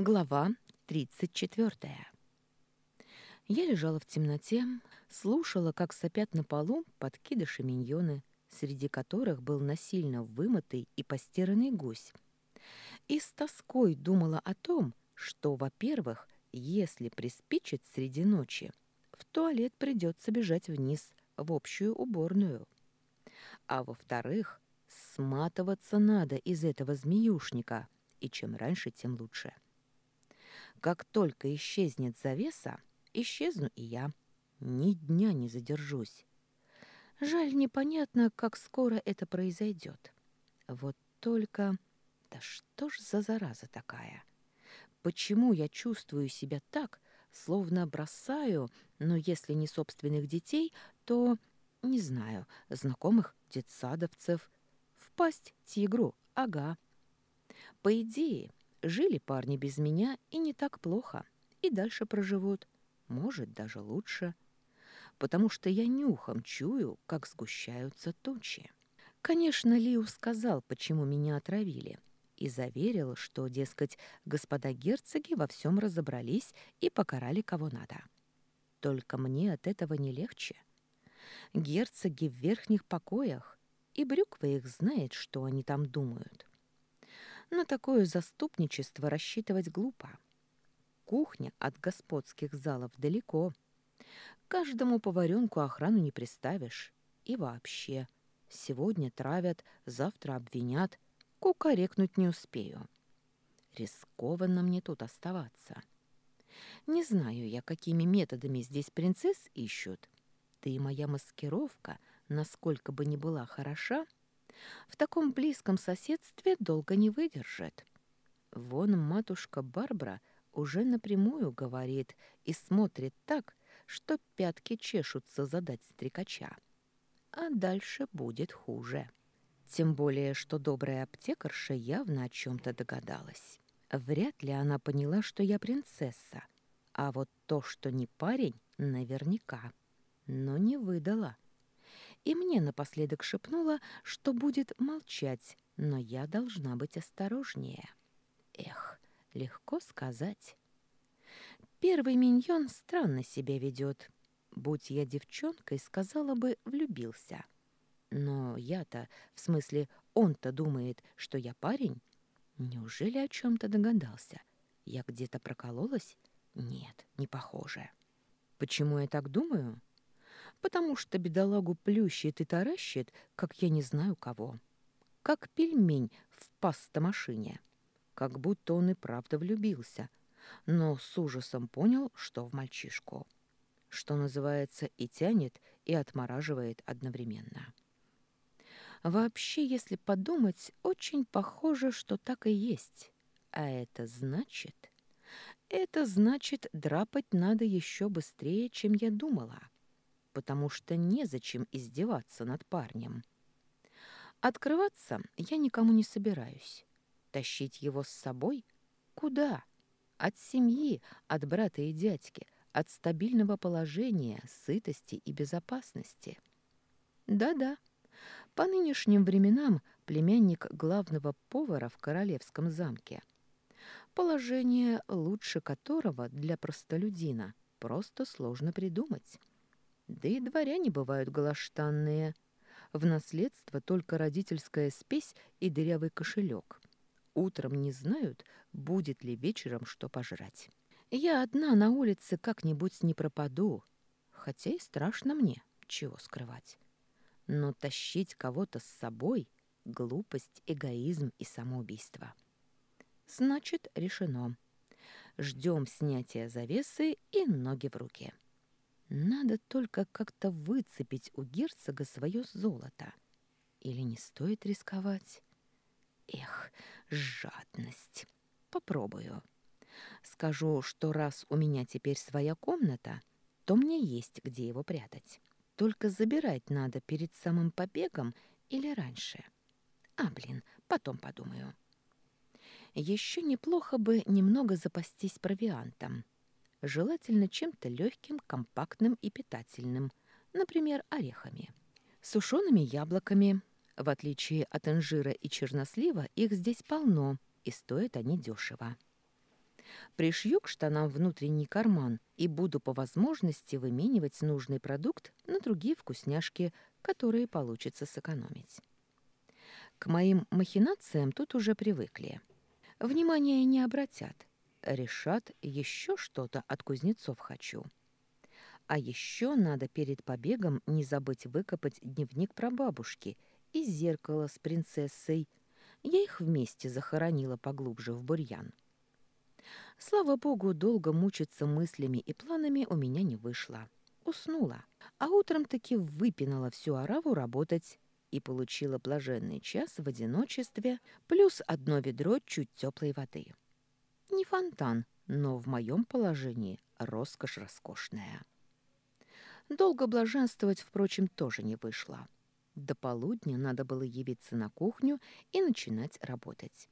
Глава 34. Я лежала в темноте, слушала, как сопят на полу подкидыши миньоны, среди которых был насильно вымытый и постиранный гусь. И с тоской думала о том, что, во-первых, если приспичит среди ночи, в туалет придется бежать вниз, в общую уборную. А во-вторых, сматываться надо из этого змеюшника, и чем раньше, тем лучше. — как только исчезнет завеса, исчезну и я. Ни дня не задержусь. Жаль, непонятно, как скоро это произойдет. Вот только... Да что ж за зараза такая? Почему я чувствую себя так, словно бросаю, но если не собственных детей, то, не знаю, знакомых детсадовцев, впасть тигру, ага. По идее, Жили парни без меня и не так плохо, и дальше проживут, может, даже лучше, потому что я нюхом чую, как сгущаются тучи. Конечно, Лиу сказал, почему меня отравили, и заверил, что, дескать, господа герцоги во всем разобрались и покарали кого надо. Только мне от этого не легче. Герцоги в верхних покоях, и Брюква их знает, что они там думают. На такое заступничество рассчитывать глупо. Кухня от господских залов далеко. Каждому поваренку охрану не приставишь. И вообще, сегодня травят, завтра обвинят, кукарекнуть не успею. Рискованно мне тут оставаться. Не знаю я, какими методами здесь принцесс ищут. Да и моя маскировка, насколько бы ни была хороша, — в таком близком соседстве долго не выдержит. Вон матушка Барбара уже напрямую говорит и смотрит так, что пятки чешутся задать стрекача. А дальше будет хуже. Тем более, что добрая аптекарша явно о чем-то догадалась. Вряд ли она поняла, что я принцесса, а вот то, что не парень, наверняка. Но не выдала и мне напоследок шепнула, что будет молчать, но я должна быть осторожнее. Эх, легко сказать. Первый миньон странно себя ведет. Будь я девчонкой, сказала бы, влюбился. Но я-то, в смысле, он-то думает, что я парень? Неужели о чем-то догадался? Я где-то прокололась? Нет, не похоже. Почему я так думаю? Потому что бедолагу плющит и таращит, как я не знаю кого. Как пельмень в пастомашине. Как будто он и правда влюбился, но с ужасом понял, что в мальчишку. Что называется, и тянет, и отмораживает одновременно. Вообще, если подумать, очень похоже, что так и есть. А это значит... Это значит, драпать надо еще быстрее, чем я думала потому что незачем издеваться над парнем. Открываться я никому не собираюсь. Тащить его с собой? Куда? От семьи, от брата и дядьки, от стабильного положения, сытости и безопасности. Да-да, по нынешним временам племянник главного повара в королевском замке. Положение, лучше которого для простолюдина просто сложно придумать. Да и дворяне бывают голоштанные. В наследство только родительская спесь и дырявый кошелек. Утром не знают, будет ли вечером что пожрать. Я одна на улице как-нибудь не пропаду, хотя и страшно мне, чего скрывать. Но тащить кого-то с собой — глупость, эгоизм и самоубийство. Значит, решено. Ждем снятия завесы и ноги в руки. Надо только как-то выцепить у герцога свое золото. Или не стоит рисковать? Эх, жадность. Попробую. Скажу, что раз у меня теперь своя комната, то мне есть где его прятать. Только забирать надо перед самым побегом или раньше. А, блин, потом подумаю. Еще неплохо бы немного запастись провиантом желательно чем-то легким, компактным и питательным, например, орехами. Сушеными яблоками. В отличие от инжира и чернослива, их здесь полно, и стоят они дешево. Пришью к штанам внутренний карман и буду по возможности выменивать нужный продукт на другие вкусняшки, которые получится сэкономить. К моим махинациям тут уже привыкли. Внимания не обратят. Решат, еще что-то от кузнецов хочу. А еще надо перед побегом не забыть выкопать дневник про бабушки и зеркало с принцессой. Я их вместе захоронила поглубже в бурьян. Слава богу, долго мучиться мыслями и планами у меня не вышло. Уснула, а утром таки выпинала всю ораву работать и получила блаженный час в одиночестве плюс одно ведро чуть теплой воды. Не фонтан, но в моем положении роскошь роскошная. Долго блаженствовать, впрочем, тоже не вышло. До полудня надо было явиться на кухню и начинать работать.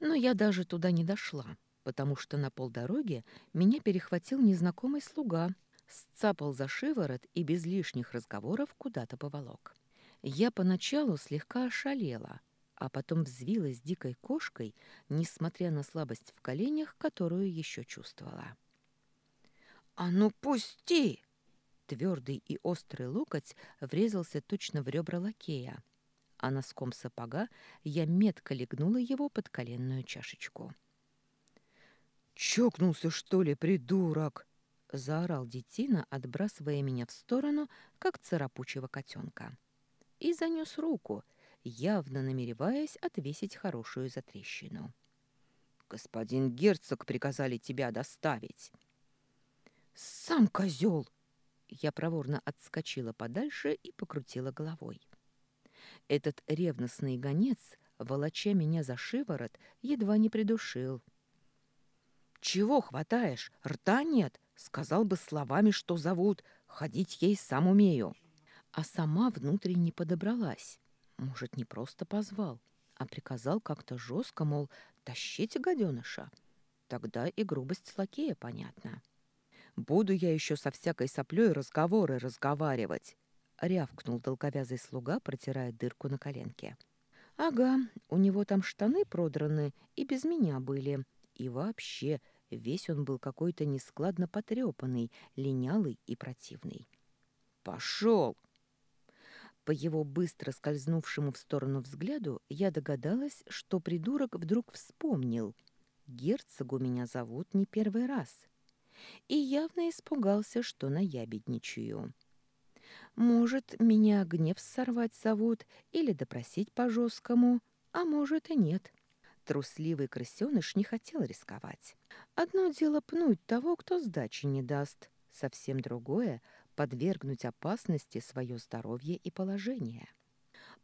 Но я даже туда не дошла, потому что на полдороге меня перехватил незнакомый слуга, сцапал за шиворот и без лишних разговоров куда-то поволок. Я поначалу слегка ошалела, а потом взвилась дикой кошкой, несмотря на слабость в коленях, которую еще чувствовала. «А ну пусти!» Твердый и острый локоть врезался точно в ребра лакея, а носком сапога я метко легнула его под коленную чашечку. «Чокнулся, что ли, придурок?» — заорал детина, отбрасывая меня в сторону, как царапучего котенка и занес руку, явно намереваясь отвесить хорошую затрещину. «Господин герцог приказали тебя доставить». «Сам козел!» Я проворно отскочила подальше и покрутила головой. Этот ревностный гонец, волоча меня за шиворот, едва не придушил. «Чего хватаешь? Рта нет? Сказал бы словами, что зовут. Ходить ей сам умею» а сама внутренне подобралась. Может, не просто позвал, а приказал как-то жестко, мол, тащите гаденыша. Тогда и грубость лакея понятна. «Буду я еще со всякой соплей разговоры разговаривать», — рявкнул долговязый слуга, протирая дырку на коленке. «Ага, у него там штаны продраны и без меня были. И вообще, весь он был какой-то нескладно потрепанный, линялый и противный». «Пошел!» По его быстро скользнувшему в сторону взгляду я догадалась, что придурок вдруг вспомнил. Герцогу меня зовут не первый раз. И явно испугался, что наябедничаю. Может, меня гнев сорвать зовут или допросить по-жесткому, а может и нет. Трусливый крысеныш не хотел рисковать. Одно дело пнуть того, кто сдачи не даст. Совсем другое — подвергнуть опасности свое здоровье и положение.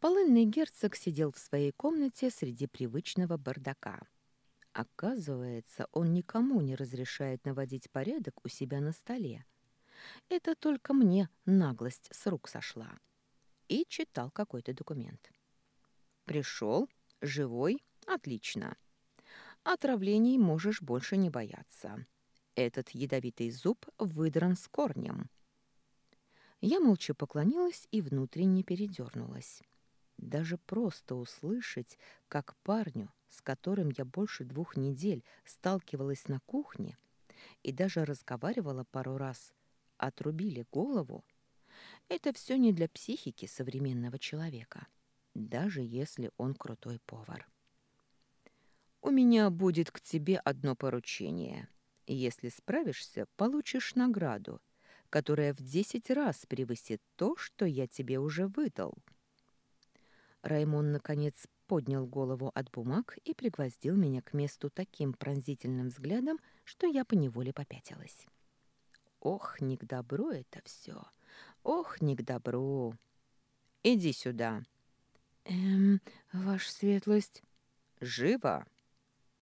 Полынный герцог сидел в своей комнате среди привычного бардака. Оказывается, он никому не разрешает наводить порядок у себя на столе. Это только мне наглость с рук сошла. И читал какой-то документ. Пришел, живой, отлично. Отравлений можешь больше не бояться. Этот ядовитый зуб выдран с корнем. Я молча поклонилась и внутренне передернулась. Даже просто услышать, как парню, с которым я больше двух недель сталкивалась на кухне и даже разговаривала пару раз, отрубили голову, это все не для психики современного человека, даже если он крутой повар. «У меня будет к тебе одно поручение. Если справишься, получишь награду — которая в десять раз превысит то, что я тебе уже выдал. Раймон, наконец, поднял голову от бумаг и пригвоздил меня к месту таким пронзительным взглядом, что я поневоле попятилась. Ох, не к добру это все. Ох, не к добру. Иди сюда. Эм, ваша светлость. Живо.